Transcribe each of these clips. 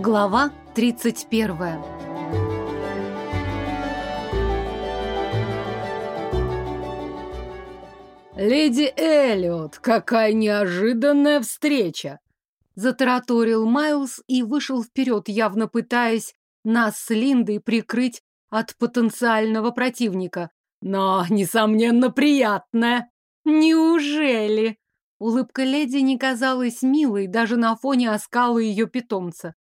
Глава 31 «Леди Эллиот, какая неожиданная встреча!» Затараторил Майлз и вышел вперед, явно пытаясь нас с Линдой прикрыть от потенциального противника. «Но, несомненно, приятная!» «Неужели?» Улыбка леди не казалась милой даже на фоне оскала ее питомца.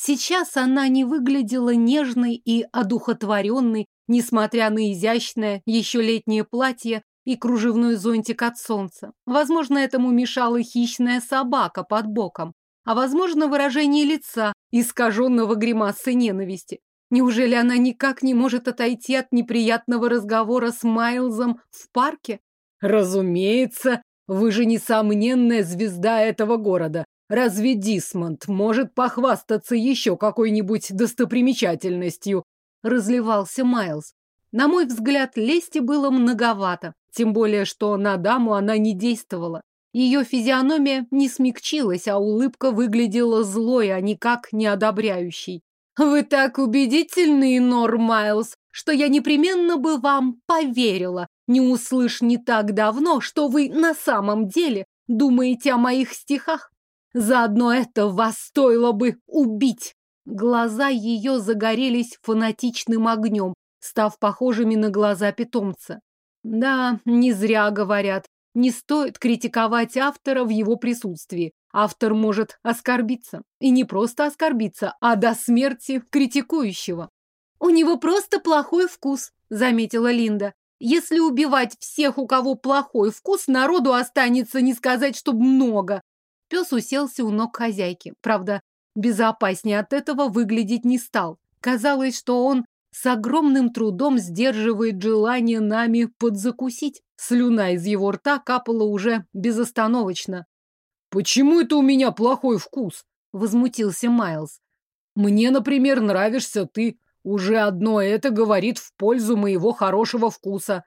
Сейчас она не выглядела нежной и одухотворенной, несмотря на изящное еще летнее платье и кружевной зонтик от солнца. Возможно, этому мешала хищная собака под боком, а возможно, выражение лица, искаженного гримасой ненависти. Неужели она никак не может отойти от неприятного разговора с Майлзом в парке? Разумеется, вы же несомненная звезда этого города. Разве Дисмонд может похвастаться еще какой-нибудь достопримечательностью? Разливался Майлз. На мой взгляд, лести было многовато, тем более, что на даму она не действовала. Ее физиономия не смягчилась, а улыбка выглядела злой, а никак не одобряющей. «Вы так убедительны, Нор Майлз, что я непременно бы вам поверила, не услышь не так давно, что вы на самом деле думаете о моих стихах. Заодно это вас стоило бы убить. Глаза ее загорелись фанатичным огнем, став похожими на глаза питомца. Да, не зря говорят, не стоит критиковать автора в его присутствии. Автор может оскорбиться. И не просто оскорбиться, а до смерти критикующего. «У него просто плохой вкус», — заметила Линда. Если убивать всех, у кого плохой вкус, народу останется не сказать, чтоб много. Пес уселся у ног хозяйки. Правда, безопаснее от этого выглядеть не стал. Казалось, что он с огромным трудом сдерживает желание нами подзакусить. Слюна из его рта капала уже безостановочно. «Почему это у меня плохой вкус?» — возмутился Майлз. «Мне, например, нравишься ты. Уже одно это говорит в пользу моего хорошего вкуса.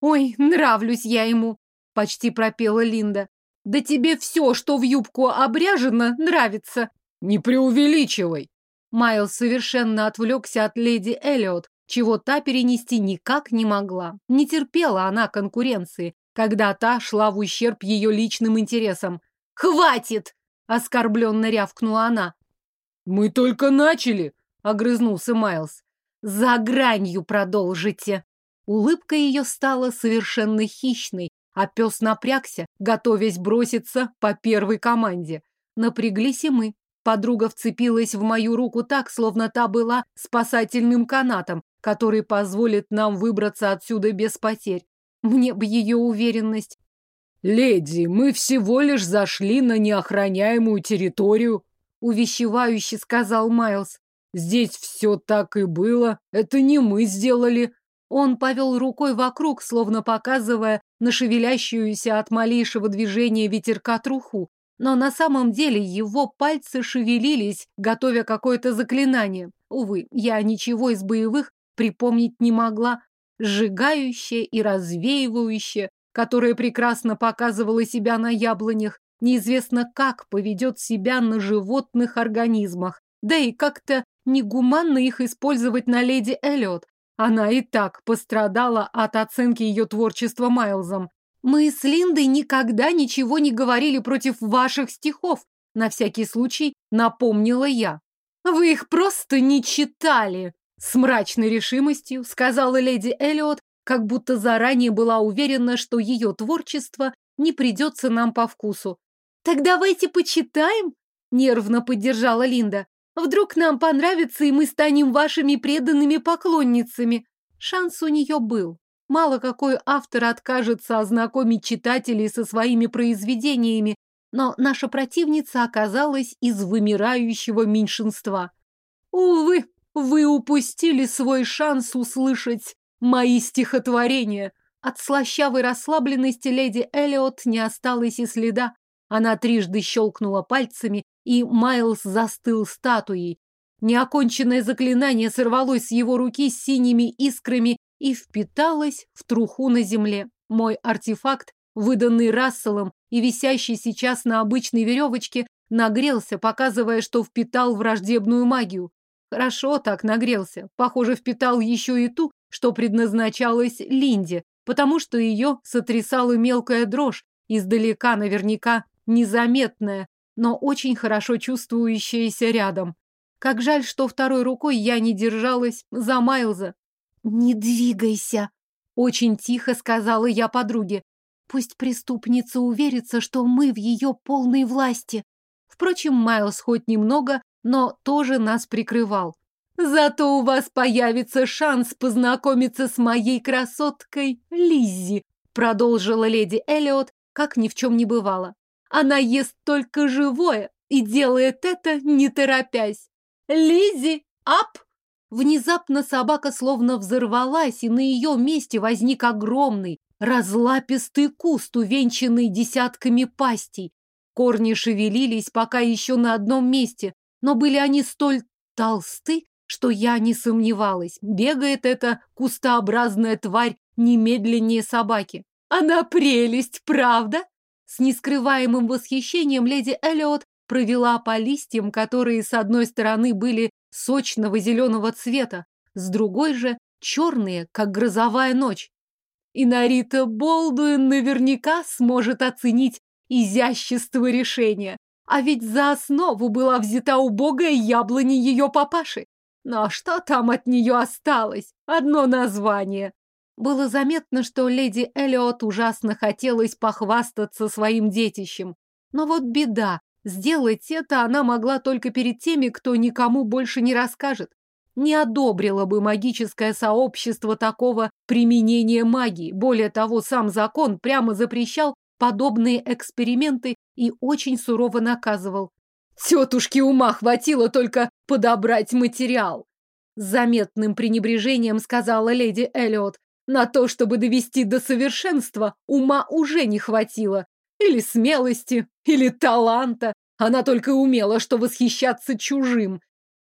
Ой, нравлюсь я ему, почти пропела Линда. Да тебе все, что в юбку обряжено, нравится. Не преувеличивай. Майл совершенно отвлекся от леди Эллиот, чего та перенести никак не могла. Не терпела она конкуренции, когда та шла в ущерб ее личным интересам. «Хватит!» — оскорбленно рявкнула она. «Мы только начали!» — огрызнулся Майлз. За гранью продолжите. Улыбка ее стала совершенно хищной, а пес напрягся, готовясь броситься по первой команде. Напряглись и мы. Подруга вцепилась в мою руку так, словно та была спасательным канатом, который позволит нам выбраться отсюда без потерь. Мне бы ее уверенность. «Леди, мы всего лишь зашли на неохраняемую территорию», — увещевающе сказал Майлз. Здесь все так и было. Это не мы сделали. Он повел рукой вокруг, словно показывая на шевелящуюся от малейшего движения ветерка труху. Но на самом деле его пальцы шевелились, готовя какое-то заклинание. Увы, я ничего из боевых припомнить не могла. Сжигающее и развеивающее, которое прекрасно показывало себя на яблонях, неизвестно как поведет себя на животных организмах. Да и как-то негуманно их использовать на леди Эллиот. Она и так пострадала от оценки ее творчества Майлзом. Мы с Линдой никогда ничего не говорили против ваших стихов. На всякий случай напомнила я. Вы их просто не читали. С мрачной решимостью сказала леди Эллиот, как будто заранее была уверена, что ее творчество не придется нам по вкусу. Так давайте почитаем, нервно поддержала Линда. Вдруг нам понравится, и мы станем вашими преданными поклонницами. Шанс у нее был. Мало какой автор откажется ознакомить читателей со своими произведениями, но наша противница оказалась из вымирающего меньшинства. Увы, вы упустили свой шанс услышать мои стихотворения. От слащавой расслабленности леди Эллиот не осталось и следа. Она трижды щелкнула пальцами, и Майлз застыл статуей. Неоконченное заклинание сорвалось с его руки синими искрами и впиталось в труху на земле. Мой артефакт, выданный Расселом и висящий сейчас на обычной веревочке, нагрелся, показывая, что впитал враждебную магию. Хорошо так нагрелся. Похоже, впитал еще и ту, что предназначалась Линде, потому что ее сотрясала мелкая дрожь, издалека наверняка незаметная, но очень хорошо чувствующаяся рядом. Как жаль, что второй рукой я не держалась за Майлза. «Не двигайся!» — очень тихо сказала я подруге. «Пусть преступница уверится, что мы в ее полной власти». Впрочем, Майлз хоть немного, но тоже нас прикрывал. Зато у вас появится шанс познакомиться с моей красоткой Лиззи, продолжила леди Элиот, как ни в чем не бывало. Она ест только живое и делает это не торопясь. Лиззи, ап! Внезапно собака словно взорвалась, и на ее месте возник огромный, разлапистый куст, увенчанный десятками пастей. Корни шевелились пока еще на одном месте, но были они столь толсты, что я не сомневалась. Бегает эта кустообразная тварь немедленнее собаки. Она прелесть, правда? С нескрываемым восхищением леди Эллиот провела по листьям, которые с одной стороны были сочного зеленого цвета, с другой же черные, как грозовая ночь. И Нарита Болдуин наверняка сможет оценить изящество решения. А ведь за основу была взята убогая яблони ее папаши. Но что там от нее осталось? Одно название. Было заметно, что леди Эллиот ужасно хотелось похвастаться своим детищем. Но вот беда. Сделать это она могла только перед теми, кто никому больше не расскажет. Не одобрило бы магическое сообщество такого применения магии. Более того, сам закон прямо запрещал подобные эксперименты и очень сурово наказывал. Тетушке ума хватило только подобрать материал. С заметным пренебрежением сказала леди Эллиот. На то, чтобы довести до совершенства, ума уже не хватило. Или смелости, или таланта. Она только умела, что восхищаться чужим.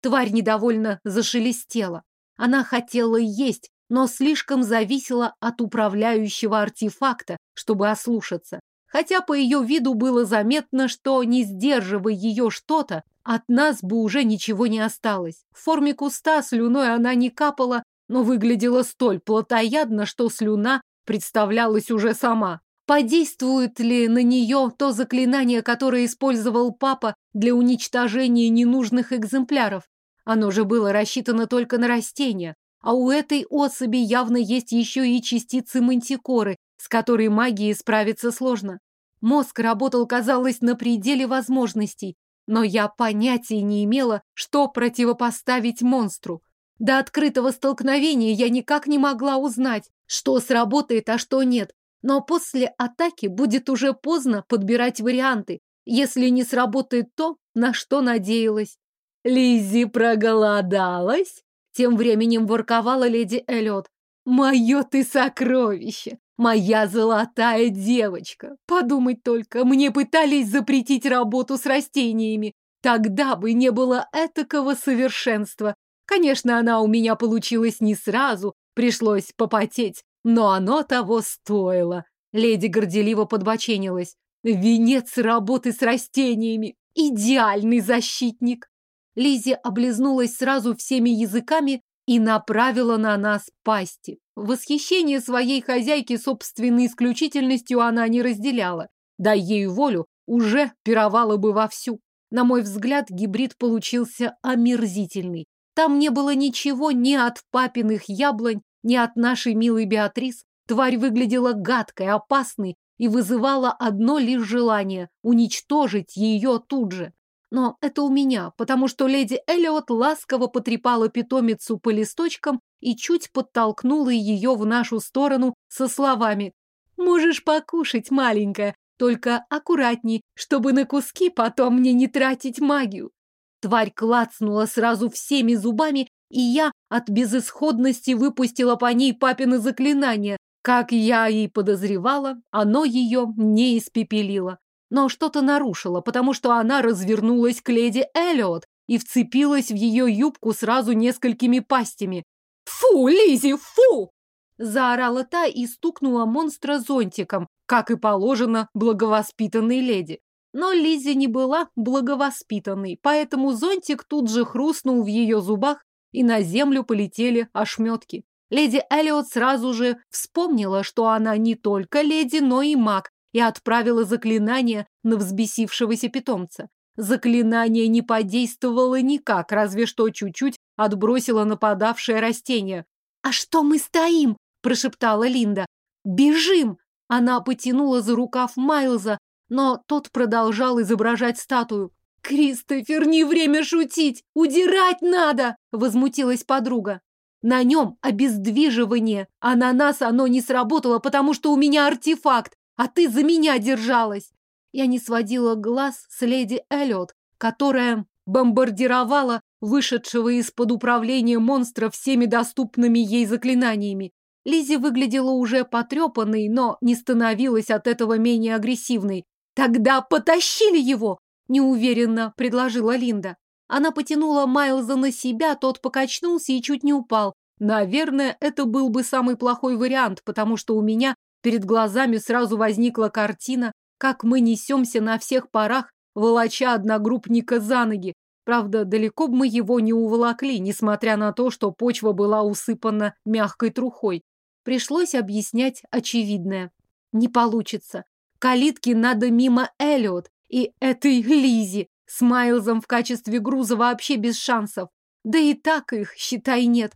Тварь недовольно зашелестела. Она хотела есть, но слишком зависела от управляющего артефакта, чтобы ослушаться хотя по ее виду было заметно, что, не сдерживая ее что-то, от нас бы уже ничего не осталось. В форме куста слюной она не капала, но выглядела столь плотоядно, что слюна представлялась уже сама. Подействует ли на нее то заклинание, которое использовал папа для уничтожения ненужных экземпляров? Оно же было рассчитано только на растения, а у этой особи явно есть еще и частицы мантикоры, с которой магией справиться сложно. Мозг работал, казалось, на пределе возможностей, но я понятия не имела, что противопоставить монстру. До открытого столкновения я никак не могла узнать, что сработает, а что нет. Но после атаки будет уже поздно подбирать варианты, если не сработает то, на что надеялась. Лиззи проголодалась? Тем временем ворковала леди Эллиот. «Мое ты сокровище! Моя золотая девочка. Подумать только, мне пытались запретить работу с растениями. Тогда бы не было этакого совершенства. Конечно, она у меня получилась не сразу, пришлось попотеть, но оно того стоило. Леди горделиво подбоченилась. Венец работы с растениями. Идеальный защитник. Лизи облизнулась сразу всеми языками и направила на нас пасти. Восхищение своей хозяйки собственной исключительностью она не разделяла. Дай ею волю, уже пировала бы вовсю. На мой взгляд, гибрид получился омерзительный. Там не было ничего ни от папиных яблонь, ни от нашей милой Беатрис. Тварь выглядела гадкой, опасной и вызывала одно лишь желание – уничтожить ее тут же. Но это у меня, потому что леди Эллиот ласково потрепала питомицу по листочкам и чуть подтолкнула ее в нашу сторону со словами «Можешь покушать, маленькая, только аккуратней, чтобы на куски потом мне не тратить магию». Тварь клацнула сразу всеми зубами, и я от безысходности выпустила по ней папины заклинание. Как я и подозревала, оно ее не испепелило но что-то нарушило, потому что она развернулась к леди Эллиот и вцепилась в ее юбку сразу несколькими пастями. «Фу, Лизи, фу!» Заорала та и стукнула монстра зонтиком, как и положено благовоспитанной леди. Но Лиззи не была благовоспитанной, поэтому зонтик тут же хрустнул в ее зубах, и на землю полетели ошметки. Леди Эллиот сразу же вспомнила, что она не только леди, но и маг, и отправила заклинание на взбесившегося питомца. Заклинание не подействовало никак, разве что чуть-чуть отбросило нападавшее растение. «А что мы стоим?» – прошептала Линда. «Бежим!» Она потянула за рукав Майлза, но тот продолжал изображать статую. «Кристофер, не время шутить! Удирать надо!» – возмутилась подруга. На нем обездвиживание, а на нас оно не сработало, потому что у меня артефакт, а ты за меня держалась. Я не сводила глаз с леди Эллиот, которая бомбардировала вышедшего из-под управления монстра всеми доступными ей заклинаниями. Лизи выглядела уже потрепанной, но не становилась от этого менее агрессивной. «Тогда потащили его!» – неуверенно предложила Линда. Она потянула Майлза на себя, тот покачнулся и чуть не упал. Наверное, это был бы самый плохой вариант, потому что у меня перед глазами сразу возникла картина, как мы несемся на всех парах, волоча одногруппника за ноги. Правда, далеко бы мы его не уволокли, несмотря на то, что почва была усыпана мягкой трухой. Пришлось объяснять очевидное. Не получится. Калитки надо мимо Эллиот и этой Лизи. С Майлзом в качестве груза вообще без шансов. Да и так их, считай, нет.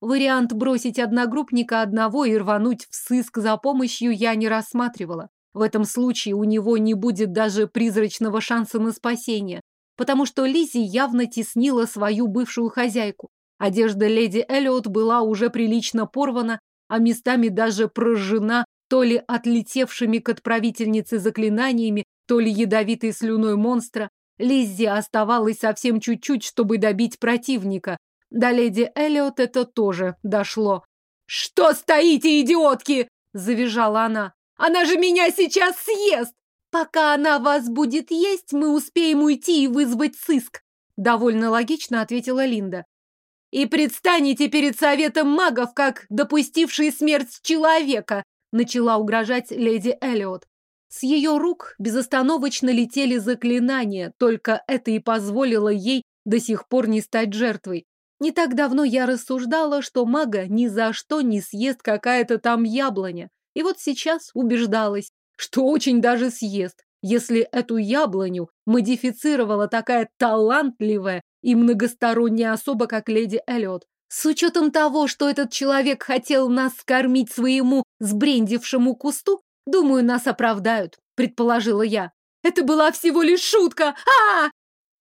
Вариант бросить одногруппника одного и рвануть в сыск за помощью я не рассматривала. В этом случае у него не будет даже призрачного шанса на спасение, потому что Лизи явно теснила свою бывшую хозяйку. Одежда леди Эллиот была уже прилично порвана, а местами даже прожжена то ли отлетевшими к отправительнице заклинаниями, то ли ядовитой слюной монстра. Лиззи оставалось совсем чуть-чуть, чтобы добить противника. До леди Эллиот это тоже дошло. «Что стоите, идиотки?» – завизжала она. «Она же меня сейчас съест!» «Пока она вас будет есть, мы успеем уйти и вызвать сыск», – довольно логично ответила Линда. «И предстанете перед советом магов, как допустившие смерть человека», – начала угрожать леди Эллиот. С ее рук безостановочно летели заклинания, только это и позволило ей до сих пор не стать жертвой. Не так давно я рассуждала, что мага ни за что не съест какая-то там яблоня. И вот сейчас убеждалась, что очень даже съест, если эту яблоню модифицировала такая талантливая и многосторонняя особа, как леди Эллиот. С учетом того, что этот человек хотел нас скормить своему сбрендившему кусту, Думаю, нас оправдают, предположила я. Это была всего лишь шутка. А! -а, -а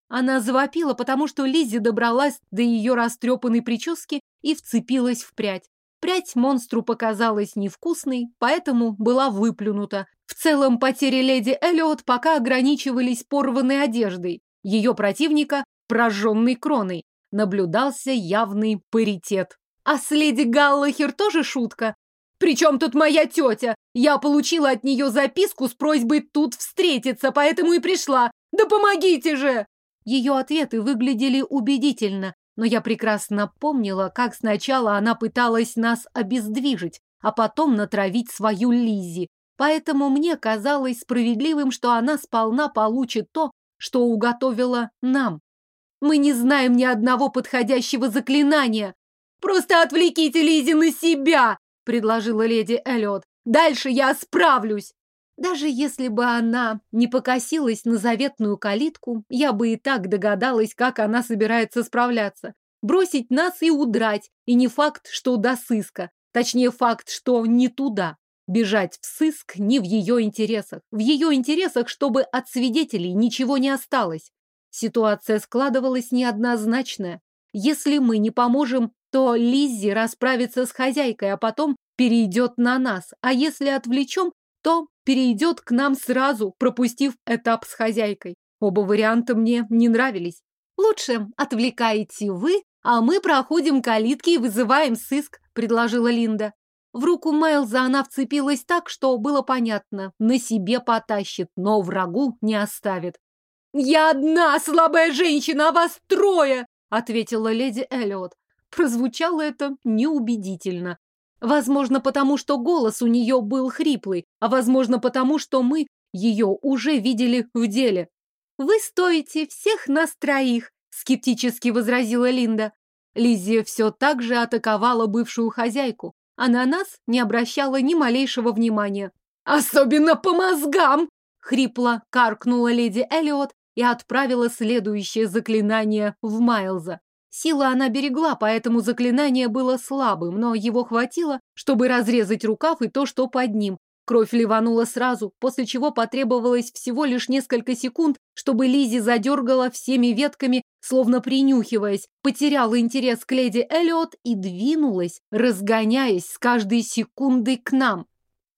Она завопила, потому что Лиззи добралась до ее растрепанной прически и вцепилась в прядь. Прядь монстру показалась невкусной, поэтому была выплюнута. В целом потери леди Эллиот пока ограничивались порванной одеждой. Ее противника – прожженной кроной. Наблюдался явный паритет. А с леди Галлахер тоже шутка. Причем тут моя тетя? Я получила от нее записку с просьбой тут встретиться, поэтому и пришла. Да помогите же!» Ее ответы выглядели убедительно, но я прекрасно помнила, как сначала она пыталась нас обездвижить, а потом натравить свою Лизи. Поэтому мне казалось справедливым, что она сполна получит то, что уготовила нам. Мы не знаем ни одного подходящего заклинания. Просто отвлеките Лизи на себя, предложила леди Эллиот. Дальше я справлюсь. Даже если бы она не покосилась на заветную калитку, я бы и так догадалась, как она собирается справляться. Бросить нас и удрать, и не факт, что до сыска. Точнее, факт, что не туда. Бежать в сыск не в ее интересах. В ее интересах, чтобы от свидетелей ничего не осталось. Ситуация складывалась неоднозначная. Если мы не поможем то Лиззи расправится с хозяйкой, а потом перейдет на нас. А если отвлечем, то перейдет к нам сразу, пропустив этап с хозяйкой. Оба варианта мне не нравились. Лучше отвлекаете вы, а мы проходим калитки и вызываем сыск, предложила Линда. В руку Майлза она вцепилась так, что было понятно, на себе потащит, но врагу не оставит. «Я одна слабая женщина, а вас трое!» — ответила леди Эллиот. Прозвучало это неубедительно. Возможно, потому что голос у нее был хриплый, а возможно, потому что мы ее уже видели в деле. «Вы стоите всех нас троих», — скептически возразила Линда. Лизия все так же атаковала бывшую хозяйку, а на нас не обращала ни малейшего внимания. «Особенно по мозгам!» — хрипло каркнула леди Эллиот и отправила следующее заклинание в Майлза. Силы она берегла, поэтому заклинание было слабым, но его хватило, чтобы разрезать рукав и то, что под ним. Кровь ливанула сразу, после чего потребовалось всего лишь несколько секунд, чтобы Лизи задергала всеми ветками, словно принюхиваясь, потеряла интерес к леди Эллиот и двинулась, разгоняясь с каждой секундой к нам.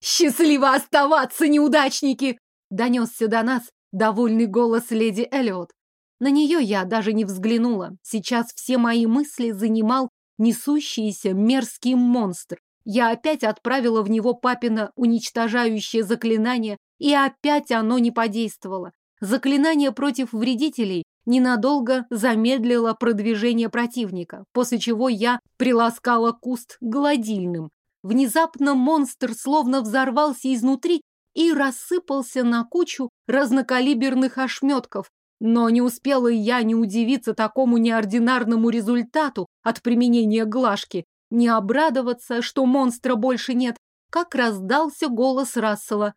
«Счастливо оставаться, неудачники!» — донесся до нас довольный голос леди Эллиот. На нее я даже не взглянула. Сейчас все мои мысли занимал несущийся мерзкий монстр. Я опять отправила в него папина уничтожающее заклинание, и опять оно не подействовало. Заклинание против вредителей ненадолго замедлило продвижение противника, после чего я приласкала куст гладильным. Внезапно монстр словно взорвался изнутри и рассыпался на кучу разнокалиберных ошметков, но не успела я не удивиться такому неординарному результату от применения глажки, не обрадоваться, что монстра больше нет, как раздался голос Рассела.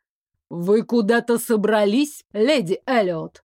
«Вы куда-то собрались, леди Эллиот?»